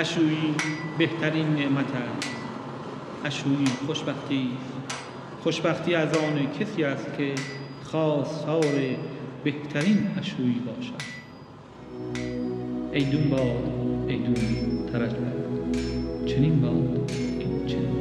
اشویی بهترین نعمت است. اشویی خوشبختی. خوشبختی از آن کسی است که خواستار بهترین اشویی باشد. ایدون باد ایدون ترج چنین باد این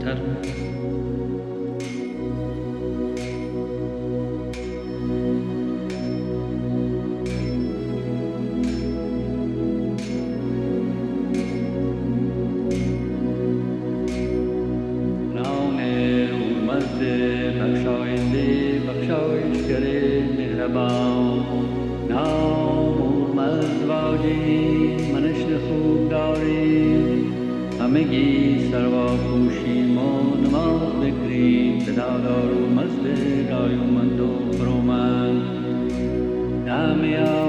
چنین تر همگی سروا پوشیم و نماز بگریم. به دادار و مسجد آیومند و برومند دمی آب گویا